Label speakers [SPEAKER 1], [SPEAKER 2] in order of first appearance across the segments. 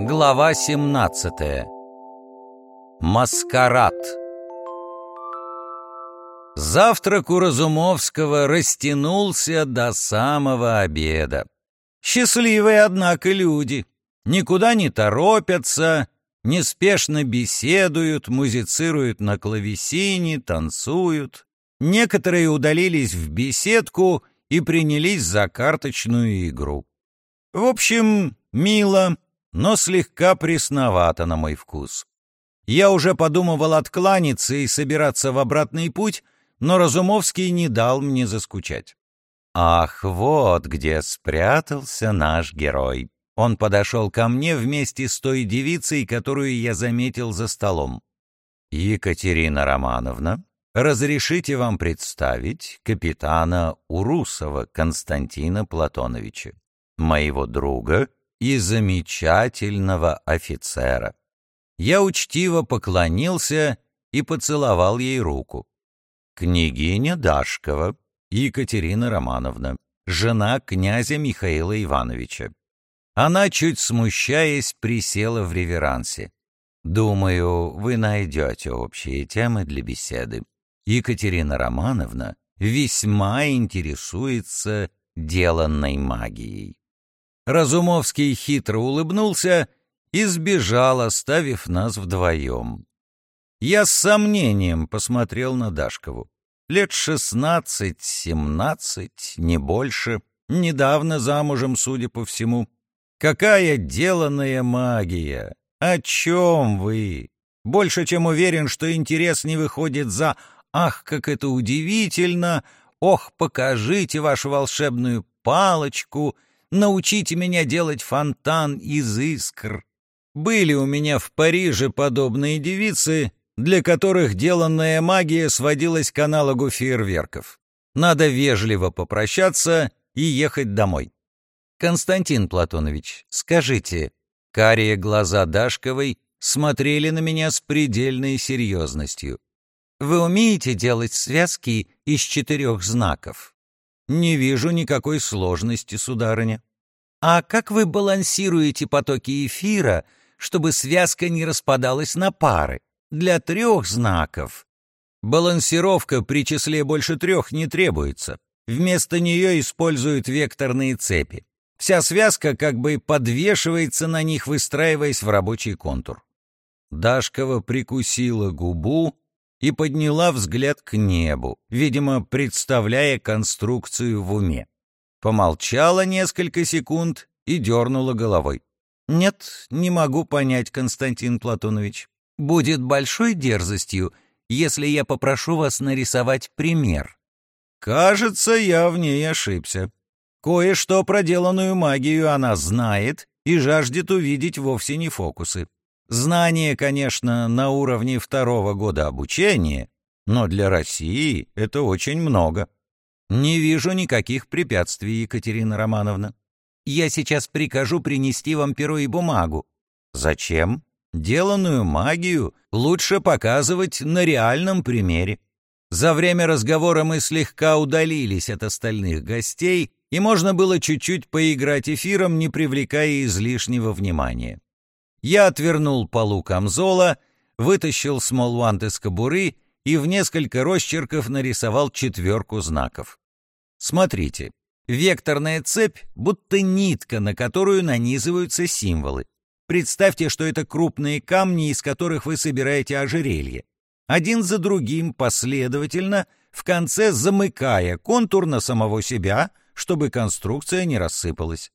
[SPEAKER 1] Глава 17 Маскарад Завтрак у Разумовского растянулся до самого обеда. Счастливые, однако, люди. Никуда не торопятся, неспешно беседуют, музицируют на клавесине, танцуют. Некоторые удалились в беседку и принялись за карточную игру. В общем, мило, но слегка пресновато на мой вкус. Я уже подумывал откланяться и собираться в обратный путь, но Разумовский не дал мне заскучать. Ах, вот где спрятался наш герой. Он подошел ко мне вместе с той девицей, которую я заметил за столом. «Екатерина Романовна, разрешите вам представить капитана Урусова Константина Платоновича, моего друга и замечательного офицера». Я учтиво поклонился и поцеловал ей руку. Княгиня Дашкова, Екатерина Романовна, жена князя Михаила Ивановича. Она, чуть смущаясь, присела в реверансе. «Думаю, вы найдете общие темы для беседы. Екатерина Романовна весьма интересуется деланной магией». Разумовский хитро улыбнулся и сбежал, оставив нас вдвоем. Я с сомнением посмотрел на Дашкову. Лет шестнадцать-семнадцать, не больше, недавно замужем, судя по всему. Какая деланная магия! О чем вы? Больше чем уверен, что интерес не выходит за «Ах, как это удивительно! Ох, покажите вашу волшебную палочку! Научите меня делать фонтан из искр!» Были у меня в Париже подобные девицы, для которых деланная магия сводилась к аналогу фейерверков. Надо вежливо попрощаться и ехать домой. «Константин Платонович, скажите...» Карие глаза Дашковой смотрели на меня с предельной серьезностью. «Вы умеете делать связки из четырех знаков?» «Не вижу никакой сложности, сударыня». «А как вы балансируете потоки эфира, чтобы связка не распадалась на пары?» для трех знаков. Балансировка при числе больше трех не требуется. Вместо нее используют векторные цепи. Вся связка как бы подвешивается на них, выстраиваясь в рабочий контур. Дашкова прикусила губу и подняла взгляд к небу, видимо, представляя конструкцию в уме. Помолчала несколько секунд и дернула головой. «Нет, не могу понять, Константин Платонович. Будет большой дерзостью, если я попрошу вас нарисовать пример. Кажется, я в ней ошибся. Кое-что проделанную магию она знает и жаждет увидеть вовсе не фокусы. Знание, конечно, на уровне второго года обучения, но для России это очень много. Не вижу никаких препятствий, Екатерина Романовна. Я сейчас прикажу принести вам перо и бумагу. Зачем? Деланную магию лучше показывать на реальном примере. За время разговора мы слегка удалились от остальных гостей, и можно было чуть-чуть поиграть эфиром, не привлекая излишнего внимания. Я отвернул полу камзола, вытащил смолвант из кобуры и в несколько росчерков нарисовал четверку знаков. Смотрите, векторная цепь, будто нитка, на которую нанизываются символы. Представьте, что это крупные камни, из которых вы собираете ожерелье. Один за другим, последовательно, в конце замыкая контур на самого себя, чтобы конструкция не рассыпалась.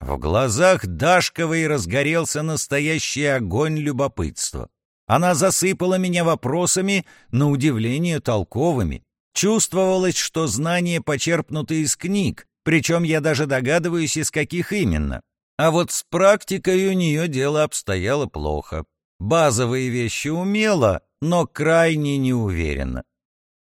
[SPEAKER 1] В глазах Дашковой разгорелся настоящий огонь любопытства. Она засыпала меня вопросами, на удивление толковыми. Чувствовалось, что знания почерпнуты из книг, причем я даже догадываюсь, из каких именно. А вот с практикой у нее дело обстояло плохо. Базовые вещи умела, но крайне неуверенно.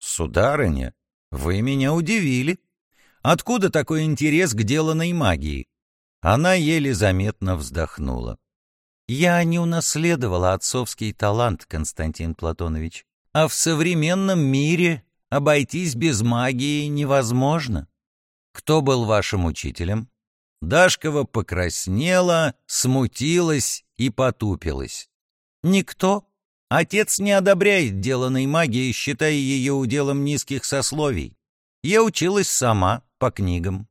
[SPEAKER 1] «Сударыня, вы меня удивили. Откуда такой интерес к деланной магии?» Она еле заметно вздохнула. «Я не унаследовала отцовский талант, Константин Платонович. А в современном мире обойтись без магии невозможно. Кто был вашим учителем?» Дашкова покраснела, смутилась и потупилась. «Никто. Отец не одобряет деланной магии, считая ее уделом низких сословий. Я училась сама, по книгам».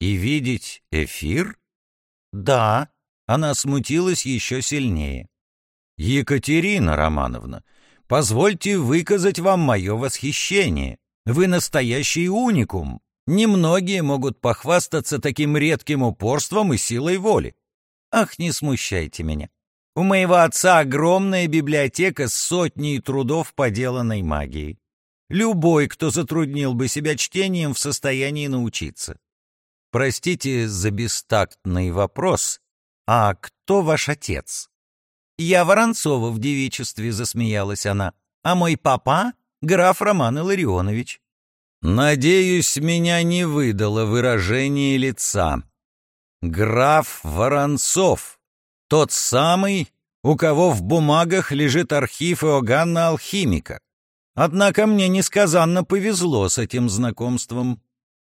[SPEAKER 1] «И видеть эфир?» «Да». Она смутилась еще сильнее. «Екатерина Романовна, позвольте выказать вам мое восхищение. Вы настоящий уникум. Немногие могут похвастаться таким редким упорством и силой воли. Ах, не смущайте меня. У моего отца огромная библиотека с сотней трудов поделанной магии. Любой, кто затруднил бы себя чтением, в состоянии научиться. Простите за бестактный вопрос, а кто ваш отец? Я Воронцова в девичестве, засмеялась она, а мой папа — граф Роман Илларионович. Надеюсь, меня не выдало выражение лица. Граф Воронцов, тот самый, у кого в бумагах лежит архив Иоганна Алхимика. Однако мне несказанно повезло с этим знакомством.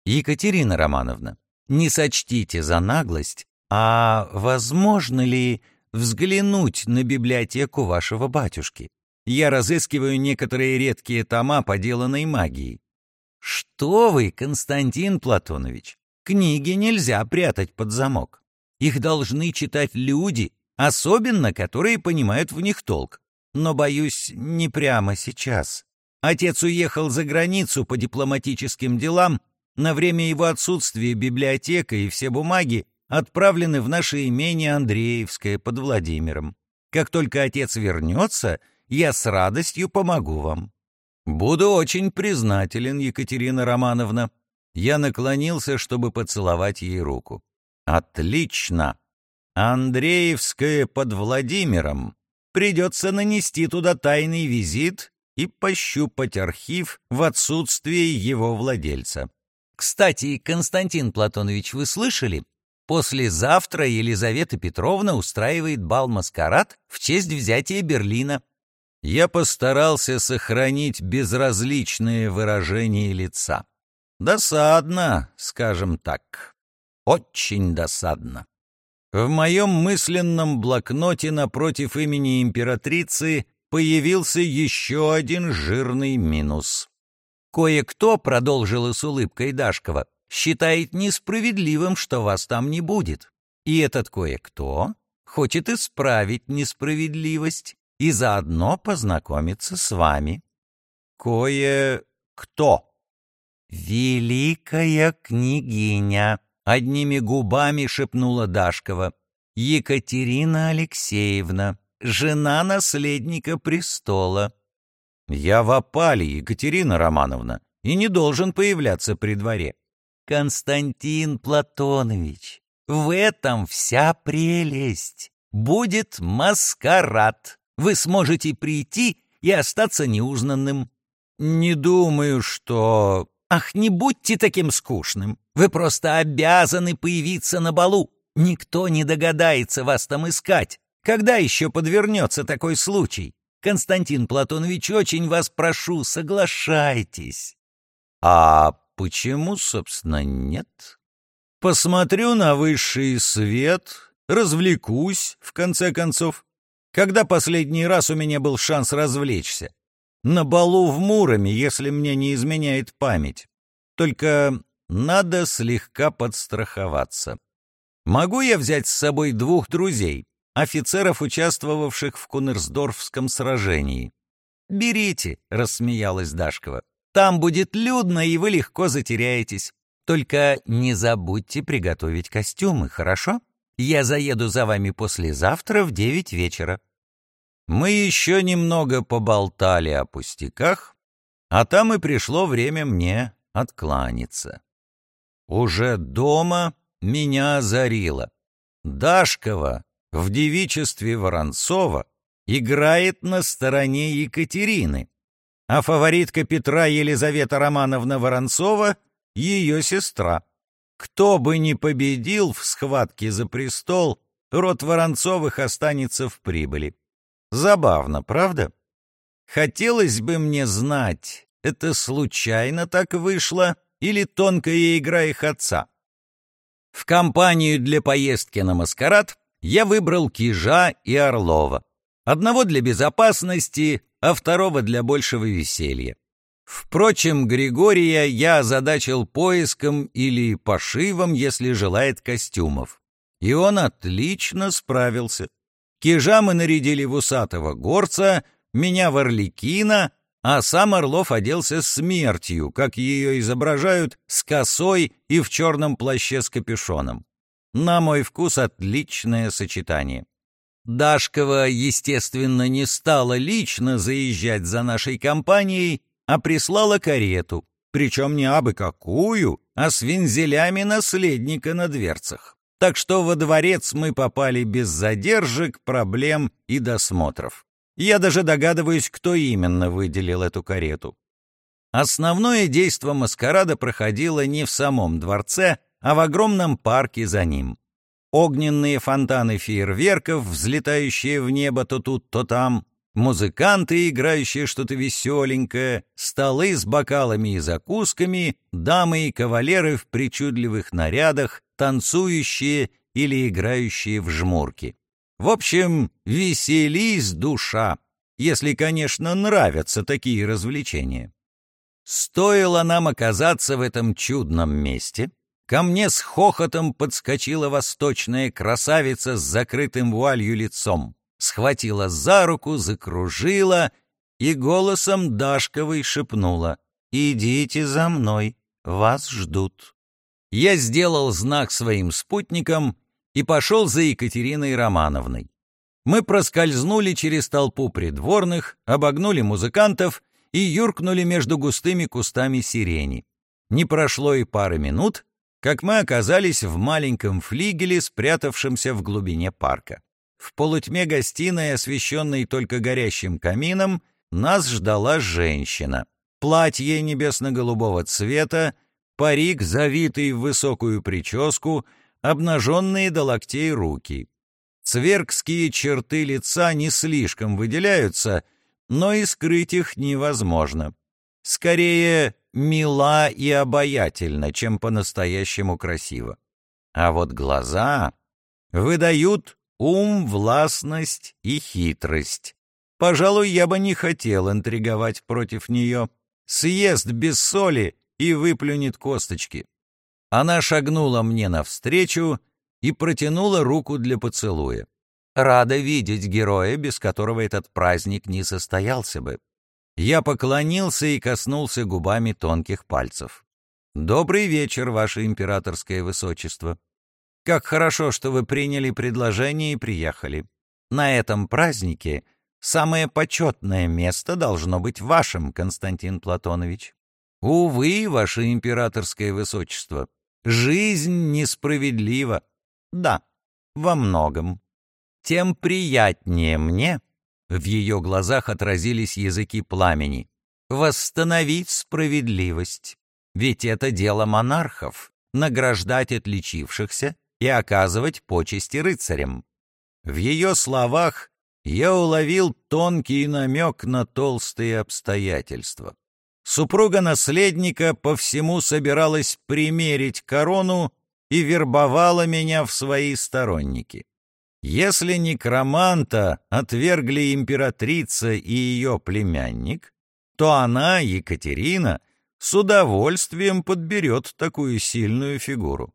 [SPEAKER 1] Екатерина Романовна, не сочтите за наглость, а возможно ли взглянуть на библиотеку вашего батюшки? Я разыскиваю некоторые редкие тома поделанной магии. Что вы, Константин Платонович, книги нельзя прятать под замок. Их должны читать люди, особенно которые понимают в них толк. Но, боюсь, не прямо сейчас. Отец уехал за границу по дипломатическим делам, на время его отсутствия библиотека и все бумаги отправлены в наше имение Андреевское под Владимиром. Как только отец вернется, я с радостью помогу вам. «Буду очень признателен, Екатерина Романовна». Я наклонился, чтобы поцеловать ей руку. «Отлично! Андреевское под Владимиром. Придется нанести туда тайный визит и пощупать архив в отсутствие его владельца. Кстати, Константин Платонович, вы слышали? Послезавтра Елизавета Петровна устраивает бал-маскарад в честь взятия Берлина я постарался сохранить безразличное выражение лица. Досадно, скажем так. Очень досадно. В моем мысленном блокноте напротив имени императрицы появился еще один жирный минус. «Кое-кто», — продолжила с улыбкой Дашкова, — «считает несправедливым, что вас там не будет. И этот кое-кто хочет исправить несправедливость и заодно познакомиться с вами. Кое-кто. «Великая княгиня!» — одними губами шепнула Дашкова. «Екатерина Алексеевна, жена наследника престола». «Я в опале, Екатерина Романовна, и не должен появляться при дворе». «Константин Платонович, в этом вся прелесть. Будет маскарад вы сможете прийти и остаться неузнанным. Не думаю, что... Ах, не будьте таким скучным. Вы просто обязаны появиться на балу. Никто не догадается вас там искать. Когда еще подвернется такой случай? Константин Платонович, очень вас прошу, соглашайтесь. А почему, собственно, нет? Посмотрю на высший свет, развлекусь, в конце концов. Когда последний раз у меня был шанс развлечься? На балу в Муроме, если мне не изменяет память. Только надо слегка подстраховаться. Могу я взять с собой двух друзей, офицеров, участвовавших в Кунерсдорфском сражении? «Берите», — рассмеялась Дашкова. «Там будет людно, и вы легко затеряетесь. Только не забудьте приготовить костюмы, хорошо?» Я заеду за вами послезавтра в девять вечера». Мы еще немного поболтали о пустяках, а там и пришло время мне откланяться. Уже дома меня озарило. Дашкова в девичестве Воронцова играет на стороне Екатерины, а фаворитка Петра Елизавета Романовна Воронцова — ее сестра. Кто бы ни победил в схватке за престол, род Воронцовых останется в прибыли. Забавно, правда? Хотелось бы мне знать, это случайно так вышло или тонкая игра их отца? В компанию для поездки на маскарад я выбрал Кижа и Орлова. Одного для безопасности, а второго для большего веселья. Впрочем, Григория я озадачил поиском или пошивом, если желает костюмов. И он отлично справился. Кижа мы нарядили в усатого горца, меня в орликина, а сам Орлов оделся смертью, как ее изображают, с косой и в черном плаще с капюшоном. На мой вкус отличное сочетание. Дашкова, естественно, не стала лично заезжать за нашей компанией, а прислала карету, причем не абы какую, а с вензелями наследника на дверцах. Так что во дворец мы попали без задержек, проблем и досмотров. Я даже догадываюсь, кто именно выделил эту карету. Основное действо маскарада проходило не в самом дворце, а в огромном парке за ним. Огненные фонтаны фейерверков, взлетающие в небо то тут, то там, музыканты, играющие что-то веселенькое, столы с бокалами и закусками, дамы и кавалеры в причудливых нарядах, танцующие или играющие в жмурки. В общем, веселись, душа, если, конечно, нравятся такие развлечения. Стоило нам оказаться в этом чудном месте, ко мне с хохотом подскочила восточная красавица с закрытым вуалью лицом, схватила за руку, закружила и голосом Дашковой шепнула «Идите за мной, вас ждут». Я сделал знак своим спутникам, и пошел за Екатериной Романовной. Мы проскользнули через толпу придворных, обогнули музыкантов и юркнули между густыми кустами сирени. Не прошло и пары минут, как мы оказались в маленьком флигеле, спрятавшемся в глубине парка. В полутьме гостиной, освещенной только горящим камином, нас ждала женщина. Платье небесно-голубого цвета, парик, завитый в высокую прическу — обнаженные до локтей руки. Цверкские черты лица не слишком выделяются, но и скрыть их невозможно. Скорее, мила и обаятельна, чем по-настоящему красиво. А вот глаза выдают ум, властность и хитрость. Пожалуй, я бы не хотел интриговать против нее. Съест без соли и выплюнет косточки. Она шагнула мне навстречу и протянула руку для поцелуя. Рада видеть героя, без которого этот праздник не состоялся бы. Я поклонился и коснулся губами тонких пальцев. «Добрый вечер, ваше императорское высочество. Как хорошо, что вы приняли предложение и приехали. На этом празднике самое почетное место должно быть вашим, Константин Платонович. Увы, ваше императорское высочество, Жизнь несправедлива. Да, во многом. Тем приятнее мне, в ее глазах отразились языки пламени, восстановить справедливость. Ведь это дело монархов — награждать отличившихся и оказывать почести рыцарям. В ее словах я уловил тонкий намек на толстые обстоятельства. Супруга наследника по всему собиралась примерить корону и вербовала меня в свои сторонники. Если некроманта отвергли императрица и ее племянник, то она, Екатерина, с удовольствием подберет такую сильную фигуру.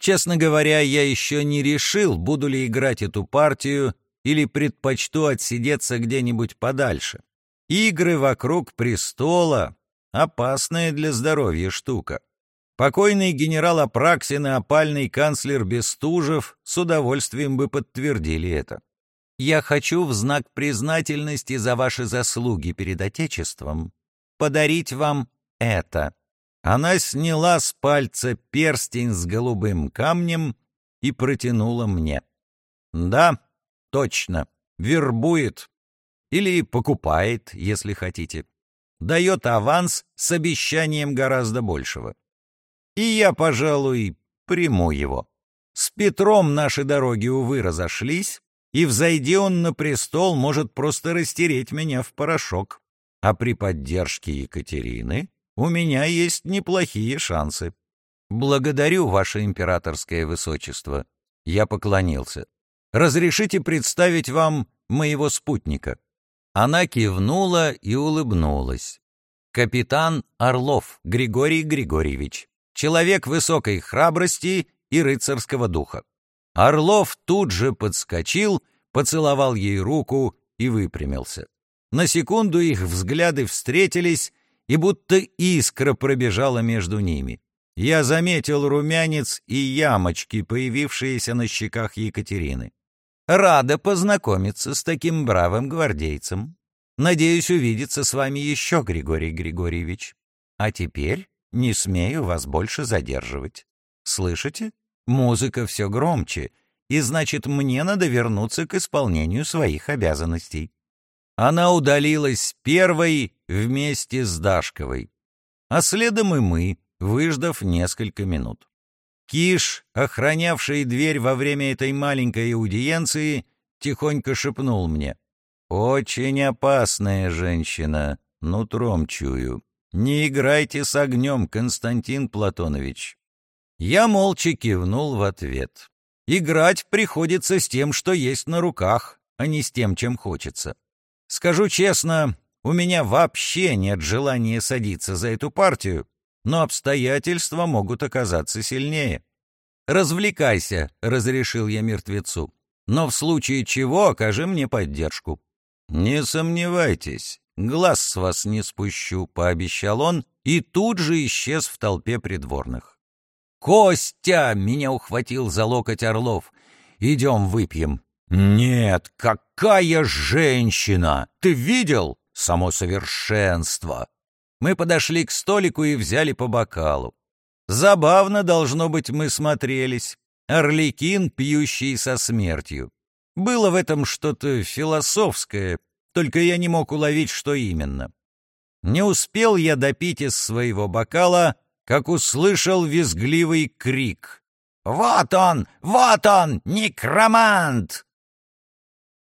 [SPEAKER 1] Честно говоря, я еще не решил, буду ли играть эту партию или предпочту отсидеться где-нибудь подальше. Игры вокруг престола Опасная для здоровья штука. Покойный генерал Апраксин и опальный канцлер Бестужев с удовольствием бы подтвердили это. Я хочу в знак признательности за ваши заслуги перед Отечеством подарить вам это. Она сняла с пальца перстень с голубым камнем и протянула мне. Да, точно, вербует. Или покупает, если хотите дает аванс с обещанием гораздо большего. И я, пожалуй, приму его. С Петром наши дороги, увы, разошлись, и, взойди он на престол, может просто растереть меня в порошок. А при поддержке Екатерины у меня есть неплохие шансы. «Благодарю, ваше императорское высочество». Я поклонился. «Разрешите представить вам моего спутника?» Она кивнула и улыбнулась. «Капитан Орлов Григорий Григорьевич, человек высокой храбрости и рыцарского духа». Орлов тут же подскочил, поцеловал ей руку и выпрямился. На секунду их взгляды встретились, и будто искра пробежала между ними. Я заметил румянец и ямочки, появившиеся на щеках Екатерины. Рада познакомиться с таким бравым гвардейцем. Надеюсь увидеться с вами еще, Григорий Григорьевич. А теперь не смею вас больше задерживать. Слышите? Музыка все громче, и значит, мне надо вернуться к исполнению своих обязанностей. Она удалилась первой вместе с Дашковой, а следом и мы, выждав несколько минут. Киш, охранявший дверь во время этой маленькой аудиенции, тихонько шепнул мне. «Очень опасная женщина, нутром чую. Не играйте с огнем, Константин Платонович». Я молча кивнул в ответ. Играть приходится с тем, что есть на руках, а не с тем, чем хочется. Скажу честно, у меня вообще нет желания садиться за эту партию, но обстоятельства могут оказаться сильнее. «Развлекайся», — разрешил я мертвецу, «но в случае чего окажи мне поддержку». «Не сомневайтесь, глаз с вас не спущу», — пообещал он, и тут же исчез в толпе придворных. «Костя!» — меня ухватил за локоть Орлов. «Идем выпьем». «Нет, какая женщина! Ты видел? Само совершенство!» Мы подошли к столику и взяли по бокалу. Забавно, должно быть, мы смотрелись. Орликин, пьющий со смертью. Было в этом что-то философское, только я не мог уловить, что именно. Не успел я допить из своего бокала, как услышал визгливый крик. «Вот он! Вот он! Некромант!»